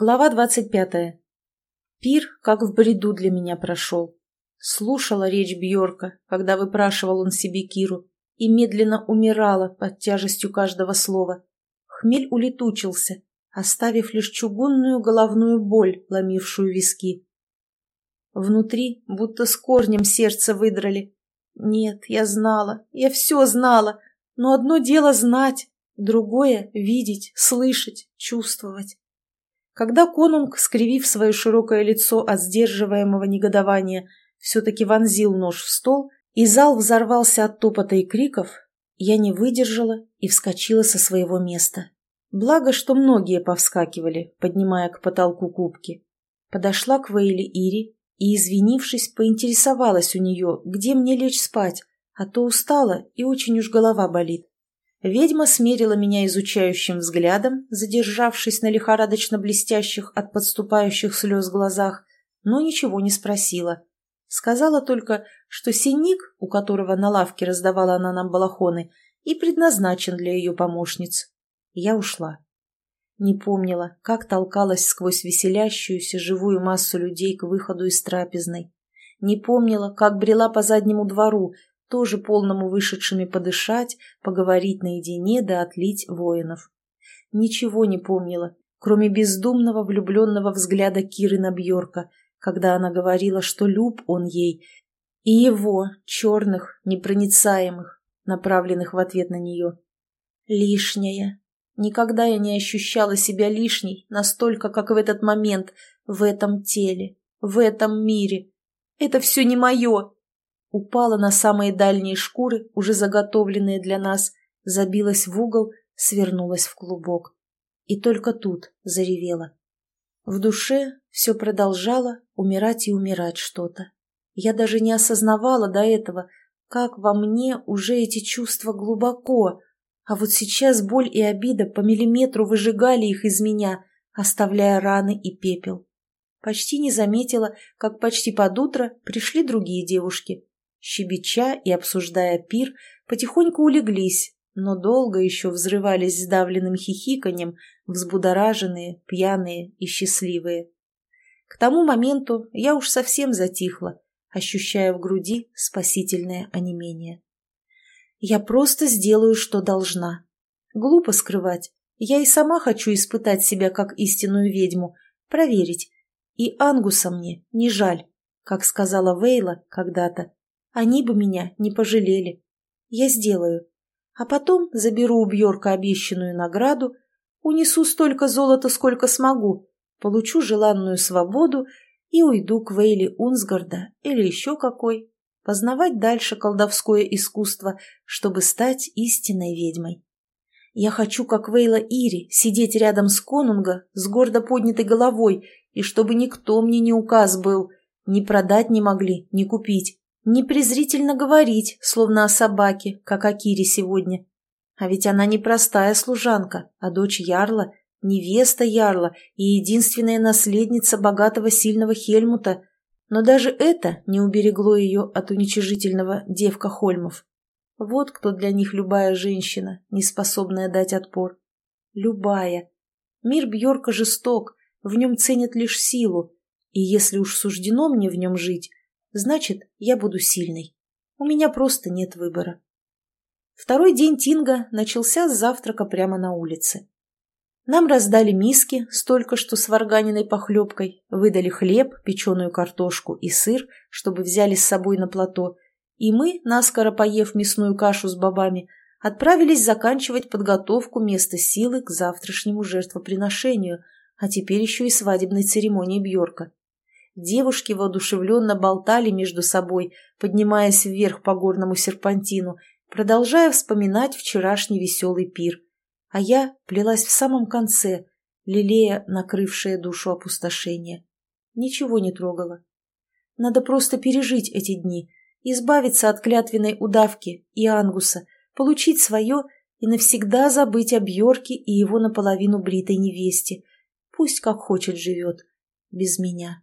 Глава двадцать пятая. Пир, как в бреду для меня прошел. Слушала речь Бьорка, когда выпрашивал он себе Киру, и медленно умирала под тяжестью каждого слова. Хмель улетучился, оставив лишь чугунную головную боль, ломившую виски. Внутри будто с корнем сердце выдрали. Нет, я знала, я все знала, но одно дело знать, другое — видеть, слышать, чувствовать. Когда конунг, скривив свое широкое лицо от сдерживаемого негодования, все-таки вонзил нож в стол, и зал взорвался от топота и криков, я не выдержала и вскочила со своего места. Благо, что многие повскакивали, поднимая к потолку кубки. Подошла к Вейли Ири и, извинившись, поинтересовалась у нее, где мне лечь спать, а то устала и очень уж голова болит. Ведьма смерила меня изучающим взглядом, задержавшись на лихорадочно блестящих от подступающих слез глазах, но ничего не спросила. Сказала только, что синик, у которого на лавке раздавала она нам балахоны, и предназначен для ее помощниц. Я ушла. Не помнила, как толкалась сквозь веселящуюся живую массу людей к выходу из трапезной. Не помнила, как брела по заднему двору, тоже полному вышедшими подышать, поговорить наедине да отлить воинов. Ничего не помнила, кроме бездумного влюбленного взгляда Киры на Бьорка, когда она говорила, что люб он ей, и его, черных, непроницаемых, направленных в ответ на нее. Лишняя. Никогда я не ощущала себя лишней настолько, как в этот момент, в этом теле, в этом мире. Это все не мое упала на самые дальние шкуры, уже заготовленные для нас, забилась в угол, свернулась в клубок. И только тут заревела. В душе все продолжало умирать и умирать что-то. Я даже не осознавала до этого, как во мне уже эти чувства глубоко, а вот сейчас боль и обида по миллиметру выжигали их из меня, оставляя раны и пепел. Почти не заметила, как почти под утро пришли другие девушки, щебеча и обсуждая пир, потихоньку улеглись, но долго еще взрывались сдавленным хихиканьем, взбудораженные, пьяные и счастливые. К тому моменту я уж совсем затихла, ощущая в груди спасительное онемение. Я просто сделаю, что должна. Глупо скрывать. Я и сама хочу испытать себя как истинную ведьму, проверить. И Ангуса мне не жаль, как сказала Вейла когда-то. Они бы меня не пожалели. Я сделаю. А потом заберу у Бьорка обещанную награду, унесу столько золота, сколько смогу, получу желанную свободу и уйду к Вейли Унсгарда или еще какой, познавать дальше колдовское искусство, чтобы стать истинной ведьмой. Я хочу, как Вейла Ири, сидеть рядом с конунга с гордо поднятой головой, и чтобы никто мне не указ был, ни продать не могли, ни купить не презрительно говорить, словно о собаке, как о Кире сегодня. А ведь она не простая служанка, а дочь Ярла, невеста Ярла и единственная наследница богатого сильного Хельмута. Но даже это не уберегло ее от уничижительного девка Хольмов. Вот кто для них любая женщина, не способная дать отпор. Любая. Мир Бьорка жесток, в нем ценят лишь силу, и если уж суждено мне в нем жить, Значит, я буду сильной. У меня просто нет выбора. Второй день Тинга начался с завтрака прямо на улице. Нам раздали миски с только что сварганенной похлебкой, выдали хлеб, печеную картошку и сыр, чтобы взяли с собой на плато, и мы, наскоро поев мясную кашу с бобами, отправились заканчивать подготовку места силы к завтрашнему жертвоприношению, а теперь еще и свадебной церемонии Бьорка. Девушки воодушевленно болтали между собой, поднимаясь вверх по горному серпантину, продолжая вспоминать вчерашний веселый пир. А я плелась в самом конце, лелея накрывшее душу опустошение. Ничего не трогала. Надо просто пережить эти дни, избавиться от клятвенной удавки и ангуса, получить свое и навсегда забыть о Бьорке и его наполовину бритой невесте. Пусть как хочет живет, без меня.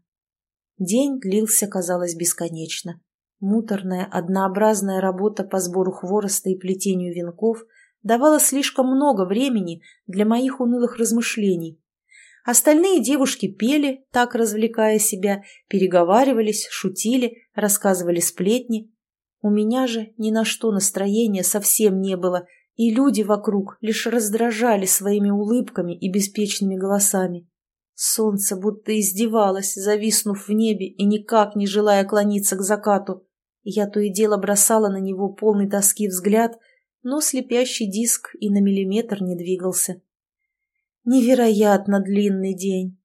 День длился, казалось, бесконечно. Муторная, однообразная работа по сбору хвороста и плетению венков давала слишком много времени для моих унылых размышлений. Остальные девушки пели, так развлекая себя, переговаривались, шутили, рассказывали сплетни. У меня же ни на что настроения совсем не было, и люди вокруг лишь раздражали своими улыбками и беспечными голосами. Солнце будто издевалось, зависнув в небе и никак не желая клониться к закату. Я то и дело бросала на него полный тоски взгляд, но слепящий диск и на миллиметр не двигался. Невероятно длинный день.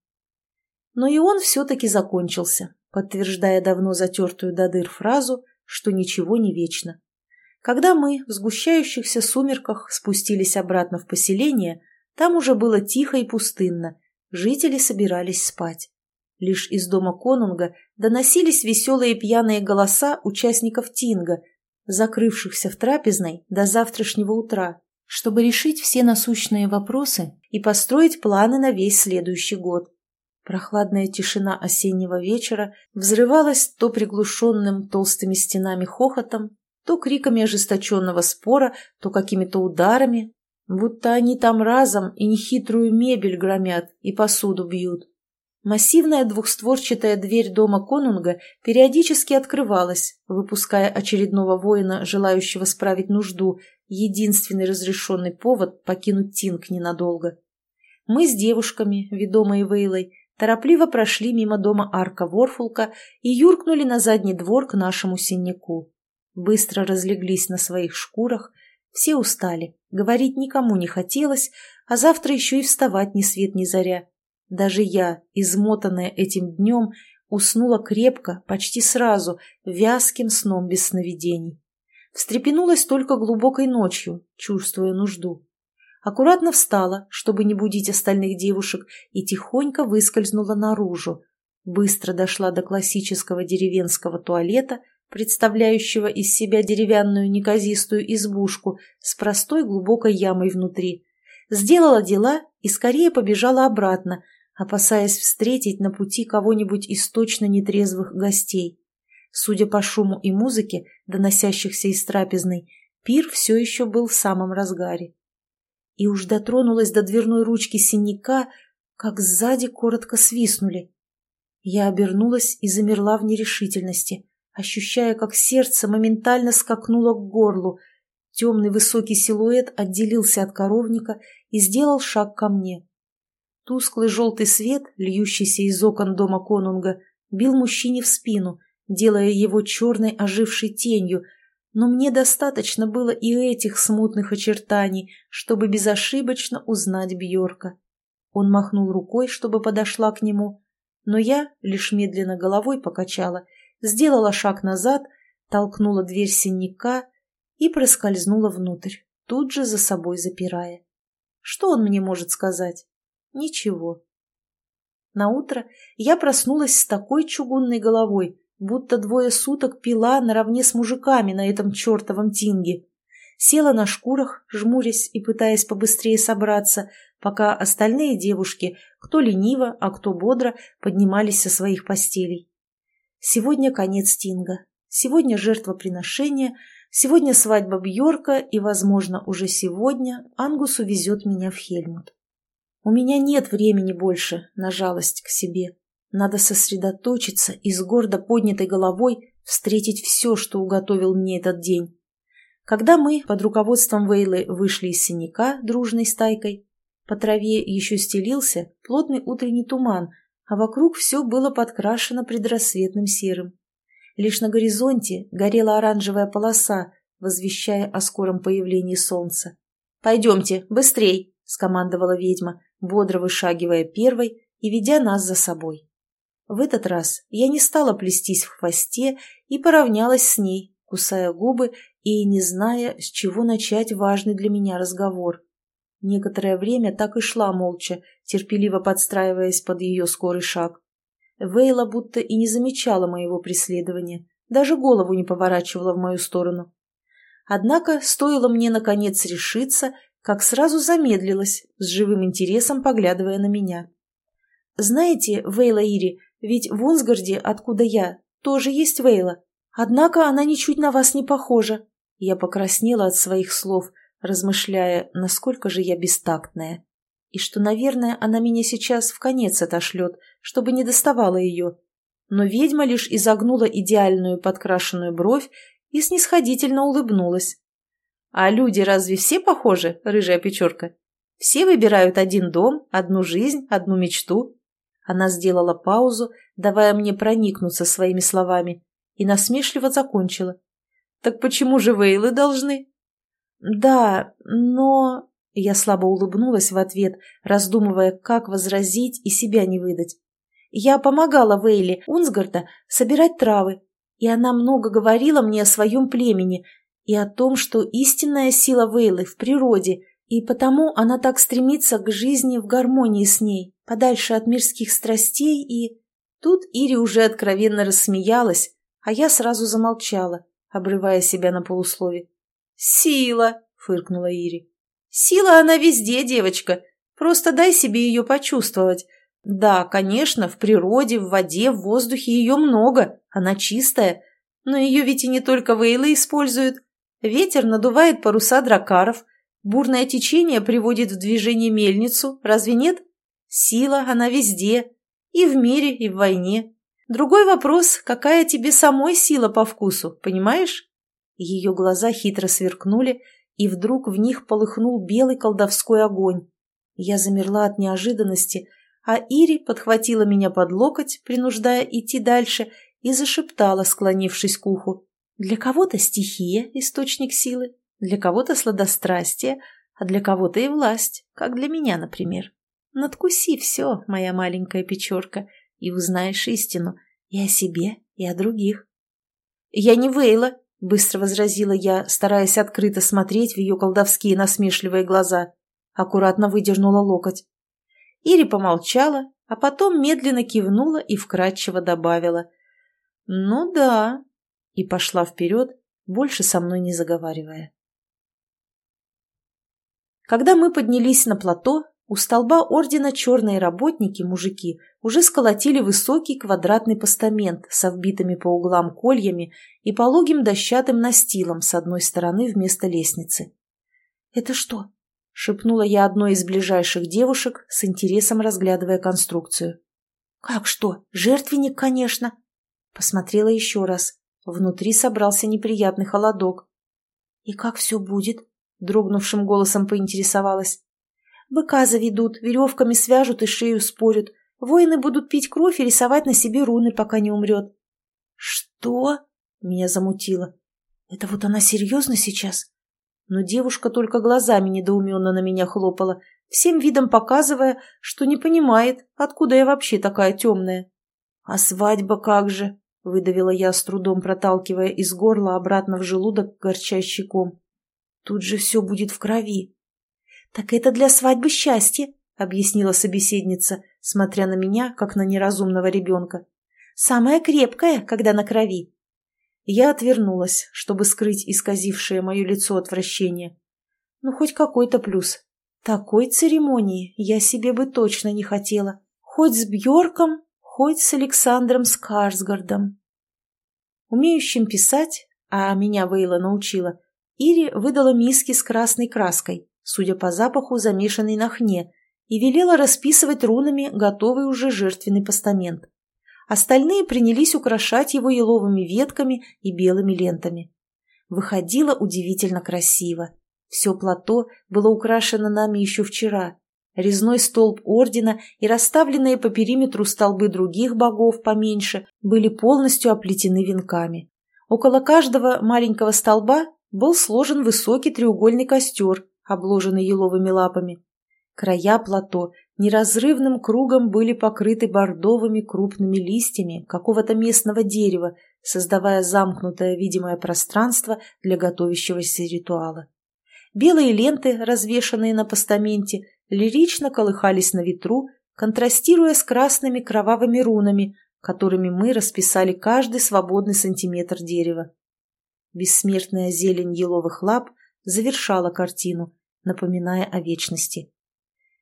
Но и он все-таки закончился, подтверждая давно затертую до дыр фразу, что ничего не вечно. Когда мы в сгущающихся сумерках спустились обратно в поселение, там уже было тихо и пустынно, жители собирались спать. Лишь из дома конунга доносились веселые пьяные голоса участников тинга, закрывшихся в трапезной до завтрашнего утра, чтобы решить все насущные вопросы и построить планы на весь следующий год. Прохладная тишина осеннего вечера взрывалась то приглушенным толстыми стенами хохотом, то криками ожесточенного спора, то какими-то ударами, будто они там разом и нехитрую мебель громят и посуду бьют. Массивная двухстворчатая дверь дома конунга периодически открывалась, выпуская очередного воина, желающего справить нужду, единственный разрешенный повод покинуть Тинг ненадолго. Мы с девушками, ведомые Вейлой, торопливо прошли мимо дома Арка Ворфулка и юркнули на задний двор к нашему синяку. Быстро разлеглись на своих шкурах, все устали, говорить никому не хотелось, а завтра еще и вставать ни свет ни заря. Даже я, измотанная этим днем, уснула крепко, почти сразу, вязким сном без сновидений. Встрепенулась только глубокой ночью, чувствуя нужду. Аккуратно встала, чтобы не будить остальных девушек, и тихонько выскользнула наружу. Быстро дошла до классического деревенского туалета, представляющего из себя деревянную неказистую избушку с простой глубокой ямой внутри. Сделала дела и скорее побежала обратно, опасаясь встретить на пути кого-нибудь из точно нетрезвых гостей. Судя по шуму и музыке, доносящихся из трапезной, пир все еще был в самом разгаре. И уж дотронулась до дверной ручки синяка, как сзади коротко свистнули. Я обернулась и замерла в нерешительности, ощущая, как сердце моментально скакнуло к горлу. Темный высокий силуэт отделился от коровника и сделал шаг ко мне. Тусклый желтый свет, льющийся из окон дома конунга, бил мужчине в спину, делая его черной ожившей тенью, но мне достаточно было и этих смутных очертаний, чтобы безошибочно узнать Бьорка. Он махнул рукой, чтобы подошла к нему, но я лишь медленно головой покачала, сделала шаг назад, толкнула дверь синяка и проскользнула внутрь, тут же за собой запирая. Что он мне может сказать? Ничего. На утро я проснулась с такой чугунной головой, будто двое суток пила наравне с мужиками на этом чертовом тинге. Села на шкурах, жмурясь и пытаясь побыстрее собраться, пока остальные девушки, кто лениво, а кто бодро, поднимались со своих постелей. Сегодня конец тинга, сегодня жертвоприношение, сегодня свадьба Бьорка и, возможно, уже сегодня Ангус увезет меня в Хельмут. У меня нет времени больше на жалость к себе. Надо сосредоточиться и с гордо поднятой головой встретить все, что уготовил мне этот день. Когда мы под руководством Вейлы вышли из синяка дружной стайкой, по траве еще стелился плотный утренний туман, а вокруг все было подкрашено предрассветным серым. Лишь на горизонте горела оранжевая полоса, возвещая о скором появлении солнца. «Пойдемте, быстрей!» — скомандовала ведьма, бодро вышагивая первой и ведя нас за собой. В этот раз я не стала плестись в хвосте и поравнялась с ней, кусая губы и не зная, с чего начать важный для меня разговор. Некоторое время так и шла молча, терпеливо подстраиваясь под ее скорый шаг. Вейла будто и не замечала моего преследования, даже голову не поворачивала в мою сторону. Однако стоило мне, наконец, решиться как сразу замедлилась, с живым интересом поглядывая на меня. «Знаете, Вейла Ири, ведь в Унсгарде, откуда я, тоже есть Вейла. Однако она ничуть на вас не похожа». Я покраснела от своих слов, размышляя, насколько же я бестактная. и что, наверное, она меня сейчас в конец отошлет, чтобы не доставала ее. Но ведьма лишь изогнула идеальную подкрашенную бровь и снисходительно улыбнулась. «А люди разве все похожи, рыжая печерка? Все выбирают один дом, одну жизнь, одну мечту?» Она сделала паузу, давая мне проникнуться своими словами, и насмешливо закончила. «Так почему же Вейлы должны?» «Да, но...» Я слабо улыбнулась в ответ, раздумывая, как возразить и себя не выдать. «Я помогала Вейле Унсгарда собирать травы, и она много говорила мне о своем племени и о том, что истинная сила Вейлы в природе, и потому она так стремится к жизни в гармонии с ней, подальше от мирских страстей и...» Тут Ири уже откровенно рассмеялась, а я сразу замолчала, обрывая себя на полуслове. «Сила!» — фыркнула Ири. «Сила она везде, девочка. Просто дай себе ее почувствовать. Да, конечно, в природе, в воде, в воздухе ее много, она чистая. Но ее ведь и не только вейлы используют. Ветер надувает паруса дракаров, бурное течение приводит в движение мельницу, разве нет? Сила, она везде. И в мире, и в войне. Другой вопрос, какая тебе самой сила по вкусу, понимаешь? Ее глаза хитро сверкнули, и вдруг в них полыхнул белый колдовской огонь. Я замерла от неожиданности, а Ири подхватила меня под локоть, принуждая идти дальше, и зашептала, склонившись к уху. Для кого-то стихия – источник силы, для кого-то сладострастие, а для кого-то и власть, как для меня, например. Надкуси все, моя маленькая печерка, и узнаешь истину и о себе, и о других. Я не Вейла, — быстро возразила я, стараясь открыто смотреть в ее колдовские насмешливые глаза. Аккуратно выдернула локоть. Ири помолчала, а потом медленно кивнула и вкратчиво добавила. «Ну да», и пошла вперед, больше со мной не заговаривая. Когда мы поднялись на плато, у столба ордена черные работники, мужики, уже сколотили высокий квадратный постамент со вбитыми по углам кольями и пологим дощатым настилом с одной стороны вместо лестницы. «Это что?» — шепнула я одной из ближайших девушек, с интересом разглядывая конструкцию. «Как что? Жертвенник, конечно!» Посмотрела еще раз. Внутри собрался неприятный холодок. «И как все будет?» — дрогнувшим голосом поинтересовалась. Быка заведут, веревками свяжут и шею спорят. Воины будут пить кровь и рисовать на себе руны, пока не умрет. «Что?» — меня замутило. «Это вот она серьезно сейчас?» Но девушка только глазами недоуменно на меня хлопала, всем видом показывая, что не понимает, откуда я вообще такая темная. «А свадьба как же?» — выдавила я, с трудом проталкивая из горла обратно в желудок горчащий ком. «Тут же все будет в крови. «Так это для свадьбы счастье», — объяснила собеседница, смотря на меня, как на неразумного ребенка. «Самое крепкое, когда на крови». Я отвернулась, чтобы скрыть исказившее мое лицо отвращение. Ну, хоть какой-то плюс. Такой церемонии я себе бы точно не хотела. Хоть с Бьорком, хоть с Александром Скарсгардом. Умеющим писать, а меня Вейла научила, Ири выдала миски с красной краской судя по запаху, замешанный на хне, и велела расписывать рунами готовый уже жертвенный постамент. Остальные принялись украшать его еловыми ветками и белыми лентами. Выходило удивительно красиво. Все плато было украшено нами еще вчера. Резной столб ордена и расставленные по периметру столбы других богов поменьше были полностью оплетены венками. Около каждого маленького столба был сложен высокий треугольный костер, обложенный еловыми лапами. Края плато неразрывным кругом были покрыты бордовыми крупными листьями какого-то местного дерева, создавая замкнутое видимое пространство для готовящегося ритуала. Белые ленты, развешанные на постаменте, лирично колыхались на ветру, контрастируя с красными кровавыми рунами, которыми мы расписали каждый свободный сантиметр дерева. Бессмертная зелень еловых лап завершала картину, напоминая о вечности.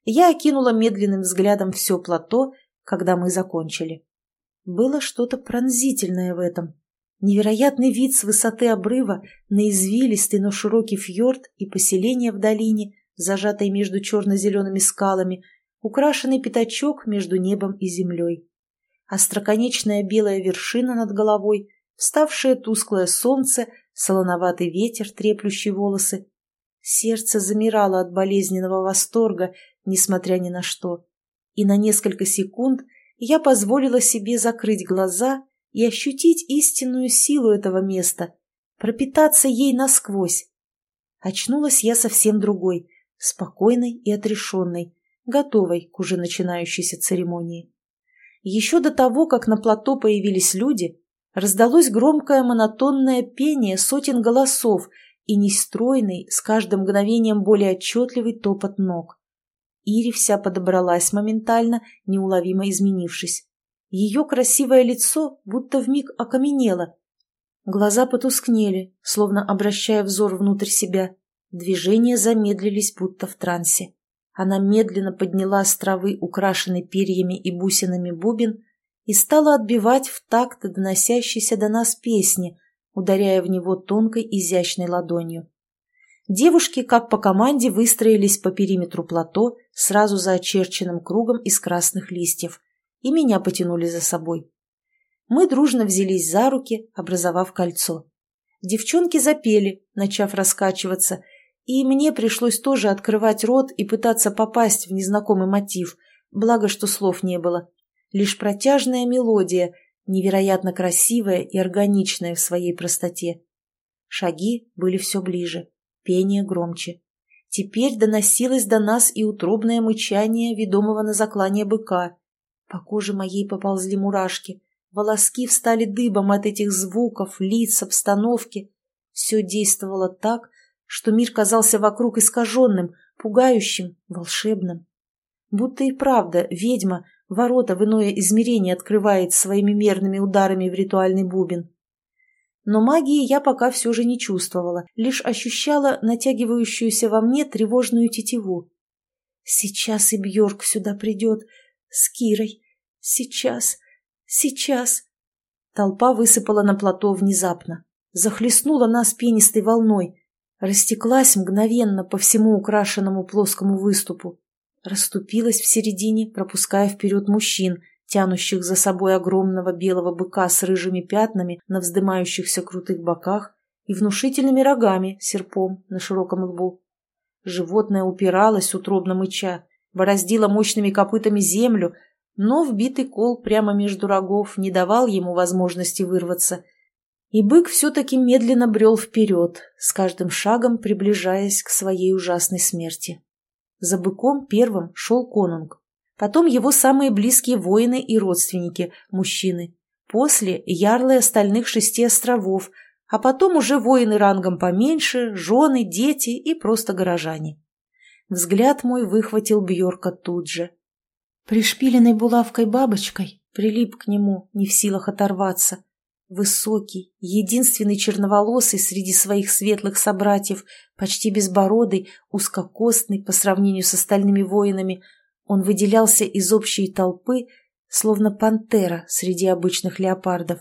Я окинула медленным взглядом все плато, когда мы закончили. Было что-то пронзительное в этом. Невероятный вид с высоты обрыва на извилистый, но широкий фьорд и поселение в долине зажатой между черно-зелеными скалами, украшенный пятачок между небом и землей. Остроконечная белая вершина над головой, вставшее тусклое солнце, солоноватый ветер, треплющий волосы. Сердце замирало от болезненного восторга, несмотря ни на что. И на несколько секунд я позволила себе закрыть глаза и ощутить истинную силу этого места, пропитаться ей насквозь. Очнулась я совсем другой, спокойной и отрешенной, готовой к уже начинающейся церемонии. Еще до того, как на плато появились люди, раздалось громкое монотонное пение сотен голосов и нестройный, с каждым мгновением более отчетливый топот ног. Ири вся подобралась моментально, неуловимо изменившись. Ее красивое лицо будто вмиг окаменело. Глаза потускнели, словно обращая взор внутрь себя. Движения замедлились, будто в трансе. Она медленно подняла с травы украшенный перьями и бусинами бубен и стала отбивать в такт доносящейся до нас песни, ударяя в него тонкой изящной ладонью. Девушки, как по команде, выстроились по периметру плато, сразу за очерченным кругом из красных листьев, и меня потянули за собой. Мы дружно взялись за руки, образовав кольцо. Девчонки запели, начав раскачиваться, и мне пришлось тоже открывать рот и пытаться попасть в незнакомый мотив, благо что слов не было. Лишь протяжная мелодия, невероятно красивая и органичная в своей простоте. Шаги были все ближе, пение громче. Теперь доносилось до нас и утробное мычание ведомого на заклание быка. По коже моей поползли мурашки, волоски встали дыбом от этих звуков, лиц, обстановки. Все действовало так, что мир казался вокруг искаженным, пугающим, волшебным. Будто и правда ведьма ворота в иное измерение открывает своими мерными ударами в ритуальный бубен. Но магии я пока все же не чувствовала, лишь ощущала натягивающуюся во мне тревожную тетиву. Сейчас и Бьорк сюда придет, с Кирой. Сейчас, сейчас. Толпа высыпала на плато внезапно, захлестнула нас пенистой волной, растеклась мгновенно по всему украшенному плоскому выступу, расступилась в середине, пропуская вперед мужчин, тянущих за собой огромного белого быка с рыжими пятнами на вздымающихся крутых боках и внушительными рогами серпом на широком лбу. Животное упиралось, утробно мыча, бороздило мощными копытами землю, но вбитый кол прямо между рогов не давал ему возможности вырваться — и бык все-таки медленно брел вперед, с каждым шагом приближаясь к своей ужасной смерти. За быком первым шел конунг, потом его самые близкие воины и родственники, мужчины, после ярлы остальных шести островов, а потом уже воины рангом поменьше, жены, дети и просто горожане. Взгляд мой выхватил Бьорка тут же. Пришпиленной булавкой бабочкой прилип к нему, не в силах оторваться, Высокий, единственный черноволосый среди своих светлых собратьев, почти безбородый, узкокостный по сравнению с остальными воинами, он выделялся из общей толпы, словно пантера среди обычных леопардов.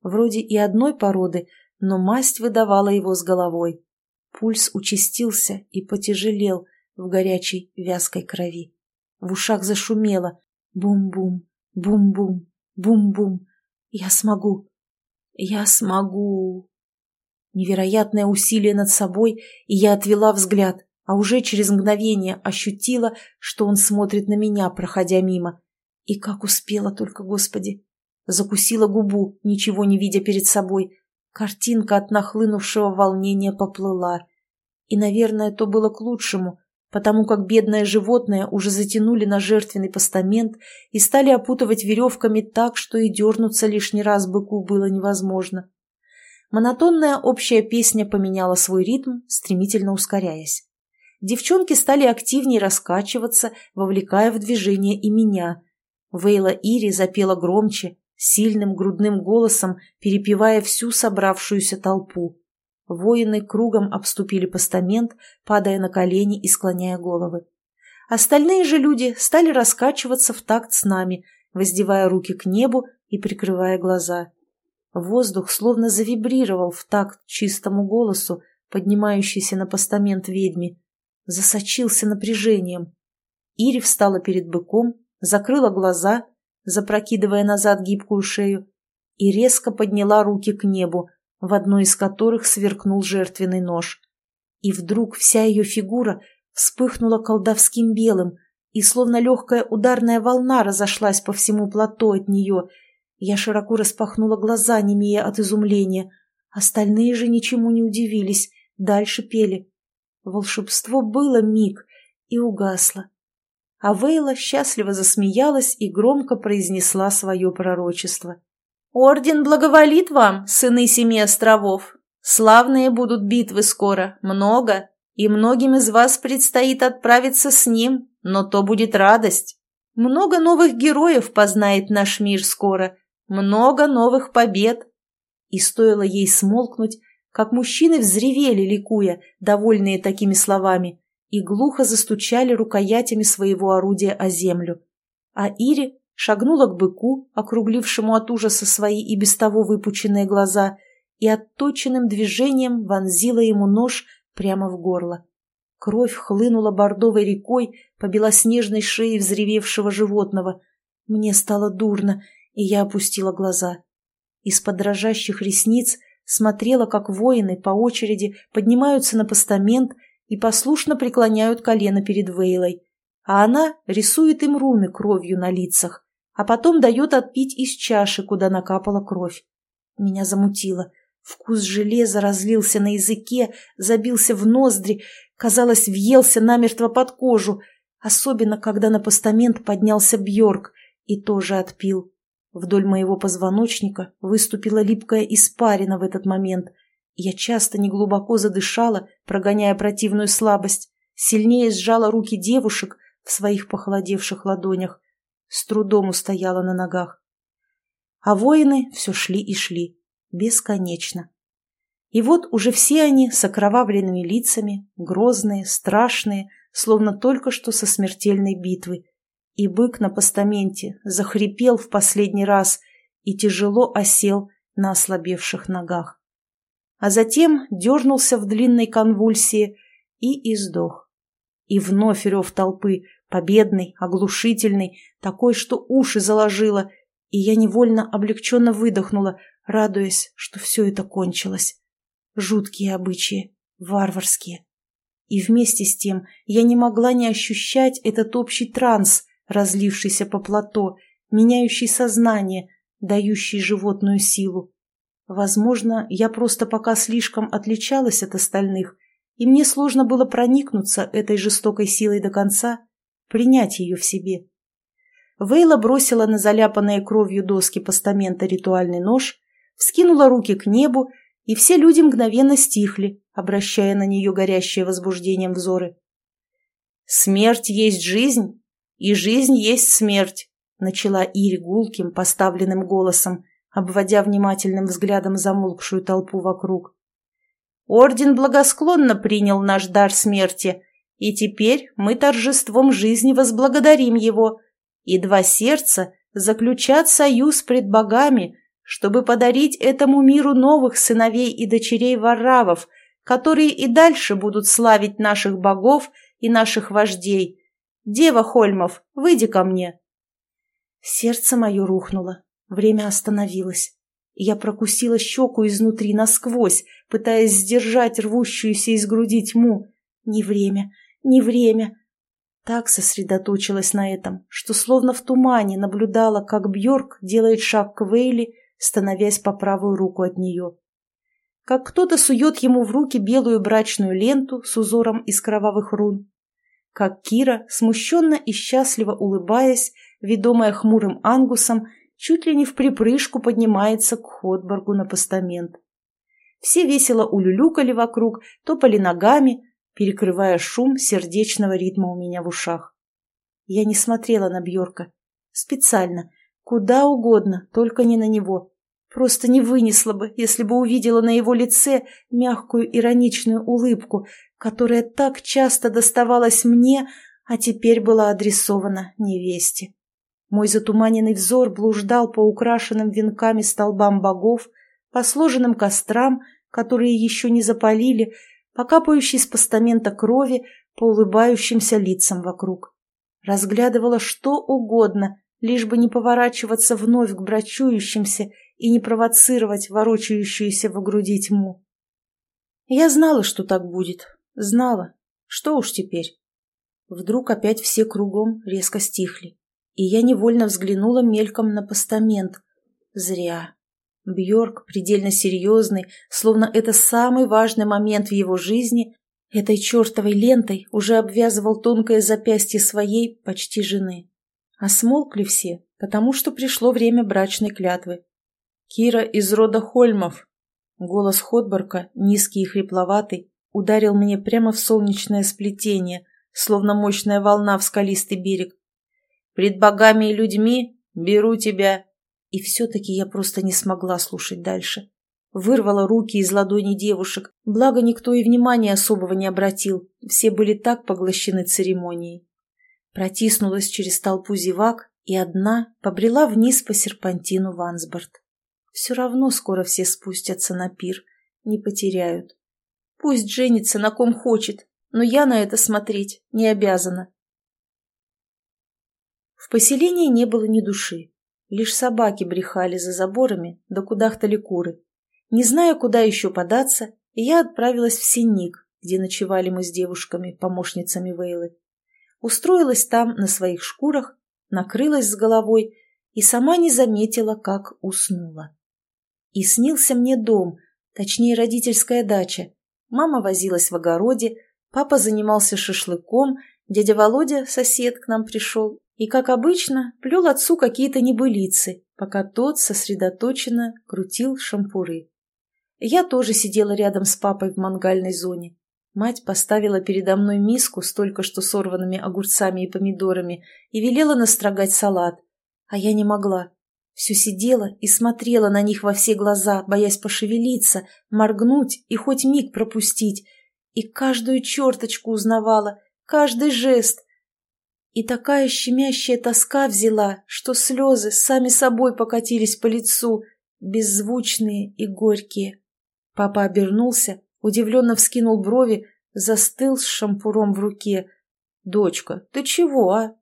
Вроде и одной породы, но масть выдавала его с головой. Пульс участился и потяжелел в горячей вязкой крови. В ушах зашумело. Бум-бум, бум-бум, бум-бум. Я смогу. Я смогу. Невероятное усилие над собой, и я отвела взгляд, а уже через мгновение ощутила, что он смотрит на меня, проходя мимо. И как успела только, Господи! Закусила губу, ничего не видя перед собой. Картинка от нахлынувшего волнения поплыла. И, наверное, то было к лучшему, потому как бедное животное уже затянули на жертвенный постамент и стали опутывать веревками так, что и дернуться лишний раз быку было невозможно. Монотонная общая песня поменяла свой ритм, стремительно ускоряясь. Девчонки стали активнее раскачиваться, вовлекая в движение и меня. Вейла Ири запела громче, сильным грудным голосом, перепевая всю собравшуюся толпу. Воины кругом обступили постамент, падая на колени и склоняя головы. Остальные же люди стали раскачиваться в такт с нами, воздевая руки к небу и прикрывая глаза. Воздух словно завибрировал в такт чистому голосу, поднимающийся на постамент ведьми. засочился напряжением. Ири встала перед быком, закрыла глаза, запрокидывая назад гибкую шею, и резко подняла руки к небу, в одной из которых сверкнул жертвенный нож. И вдруг вся ее фигура вспыхнула колдовским белым, и словно легкая ударная волна разошлась по всему плато от нее. Я широко распахнула глаза, немея от изумления. Остальные же ничему не удивились, дальше пели. Волшебство было миг и угасло. А Вейла счастливо засмеялась и громко произнесла свое пророчество. «Орден благоволит вам, сыны семи островов. Славные будут битвы скоро, много, и многим из вас предстоит отправиться с ним, но то будет радость. Много новых героев познает наш мир скоро, много новых побед». И стоило ей смолкнуть, как мужчины взревели, ликуя, довольные такими словами, и глухо застучали рукоятями своего орудия о землю. А Ири шагнула к быку, округлившему от ужаса свои и без того выпученные глаза, и отточенным движением вонзила ему нож прямо в горло. Кровь хлынула бордовой рекой по белоснежной шее взревевшего животного. Мне стало дурно, и я опустила глаза. Из-под дрожащих ресниц – смотрела, как воины по очереди поднимаются на постамент и послушно преклоняют колено перед Вейлой, а она рисует им руны кровью на лицах, а потом дает отпить из чаши, куда накапала кровь. Меня замутило. Вкус железа разлился на языке, забился в ноздри, казалось, въелся намертво под кожу, особенно когда на постамент поднялся Бьорк и тоже отпил. Вдоль моего позвоночника выступила липкая испарина в этот момент. Я часто неглубоко задышала, прогоняя противную слабость, сильнее сжала руки девушек в своих похолодевших ладонях, с трудом устояла на ногах. А воины все шли и шли, бесконечно. И вот уже все они с окровавленными лицами, грозные, страшные, словно только что со смертельной битвы, и бык на постаменте захрипел в последний раз и тяжело осел на ослабевших ногах. А затем дернулся в длинной конвульсии и издох. И вновь рев толпы, победный, оглушительный, такой, что уши заложило, и я невольно облегченно выдохнула, радуясь, что все это кончилось. Жуткие обычаи, варварские. И вместе с тем я не могла не ощущать этот общий транс, разлившийся по плато, меняющий сознание, дающий животную силу. Возможно, я просто пока слишком отличалась от остальных, и мне сложно было проникнуться этой жестокой силой до конца, принять ее в себе. Вейла бросила на заляпанные кровью доски постамента ритуальный нож, вскинула руки к небу, и все люди мгновенно стихли, обращая на нее горящие возбуждением взоры. «Смерть есть жизнь», и жизнь есть смерть», — начала Ири гулким, поставленным голосом, обводя внимательным взглядом замолкшую толпу вокруг. «Орден благосклонно принял наш дар смерти, и теперь мы торжеством жизни возблагодарим его, и два сердца заключат союз пред богами, чтобы подарить этому миру новых сыновей и дочерей варравов, которые и дальше будут славить наших богов и наших вождей, Дева Хольмов, выйди ко мне!» Сердце мое рухнуло, время остановилось. Я прокусила щеку изнутри насквозь, пытаясь сдержать рвущуюся из груди тьму. Не время, не время. Так сосредоточилась на этом, что словно в тумане наблюдала, как Бьорк делает шаг к Вейли, становясь по правую руку от нее. Как кто-то сует ему в руки белую брачную ленту с узором из кровавых рун, как Кира, смущенно и счастливо улыбаясь, ведомая хмурым ангусом, чуть ли не в припрыжку поднимается к Ходборгу на постамент. Все весело улюлюкали вокруг, топали ногами, перекрывая шум сердечного ритма у меня в ушах. Я не смотрела на Бьорка. Специально. Куда угодно, только не на него. Просто не вынесла бы, если бы увидела на его лице мягкую ироничную улыбку, которая так часто доставалась мне, а теперь была адресована невесте. Мой затуманенный взор блуждал по украшенным венками столбам богов, по сложенным кострам, которые еще не запалили, по капающей с постамента крови, по улыбающимся лицам вокруг. Разглядывала что угодно, лишь бы не поворачиваться вновь к брачующимся и не провоцировать ворочающуюся в груди тьму. Я знала, что так будет. Знала. Что уж теперь. Вдруг опять все кругом резко стихли, и я невольно взглянула мельком на постамент. Зря. Бьорк, предельно серьезный, словно это самый важный момент в его жизни, этой чертовой лентой уже обвязывал тонкое запястье своей почти жены. А смолкли все, потому что пришло время брачной клятвы. Кира из рода Хольмов. Голос Ходборка, низкий и хрипловатый, ударил мне прямо в солнечное сплетение, словно мощная волна в скалистый берег. «Пред богами и людьми беру тебя и все-таки я просто не смогла слушать дальше. Вырвала руки из ладоней девушек, благо никто и внимания особого не обратил, все были так поглощены церемонией. Протиснулась через толпу зевак и одна побрела вниз по серпантину Вансборд. Все равно скоро все спустятся на пир, не потеряют. Пусть женится на ком хочет, но я на это смотреть не обязана. В поселении не было ни души. Лишь собаки брехали за заборами, да кудахтали куры. Не зная, куда еще податься, я отправилась в Синник, где ночевали мы с девушками, помощницами Вейлы. Устроилась там на своих шкурах, накрылась с головой и сама не заметила, как уснула. И снился мне дом, точнее родительская дача. Мама возилась в огороде, папа занимался шашлыком, дядя Володя, сосед, к нам пришел и, как обычно, плел отцу какие-то небылицы, пока тот сосредоточенно крутил шампуры. Я тоже сидела рядом с папой в мангальной зоне. Мать поставила передо мной миску с только что сорванными огурцами и помидорами и велела настрогать салат. А я не могла. Все сидела и смотрела на них во все глаза, боясь пошевелиться, моргнуть и хоть миг пропустить. И каждую черточку узнавала, каждый жест — и такая щемящая тоска взяла, что слезы сами собой покатились по лицу, беззвучные и горькие. Папа обернулся, удивленно вскинул брови, застыл с шампуром в руке. «Дочка, ты чего, а?»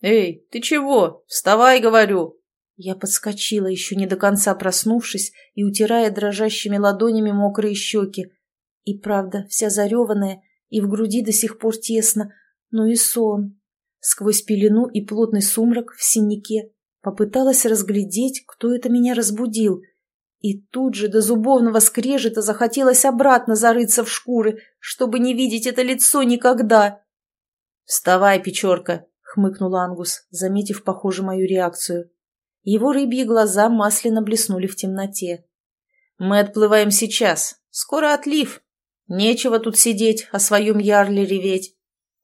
«Эй, ты чего? Вставай, говорю!» Я подскочила, еще не до конца проснувшись и утирая дрожащими ладонями мокрые щеки. И правда, вся зареванная, и в груди до сих пор тесно, ну и сон, Сквозь пелену и плотный сумрак в синяке попыталась разглядеть, кто это меня разбудил. И тут же до зубовного скрежета захотелось обратно зарыться в шкуры, чтобы не видеть это лицо никогда. «Вставай, Печорка!» — хмыкнул Ангус, заметив, похоже, мою реакцию. Его рыбьи глаза масляно блеснули в темноте. «Мы отплываем сейчас. Скоро отлив. Нечего тут сидеть, о своем ярле реветь.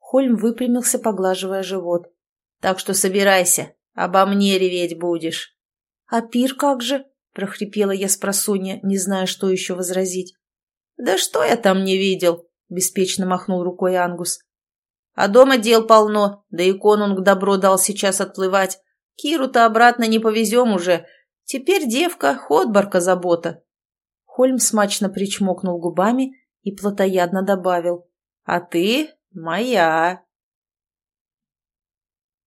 Хольм выпрямился, поглаживая живот. «Так что собирайся, обо мне реветь будешь». «А пир как же?» – прохрипела я с просонья, не зная, что еще возразить. «Да что я там не видел?» – беспечно махнул рукой Ангус. «А дома дел полно, да и конунг добро дал сейчас отплывать. Киру-то обратно не повезем уже. Теперь девка, ходбарка забота». Хольм смачно причмокнул губами и плотоядно добавил. «А ты «Моя!»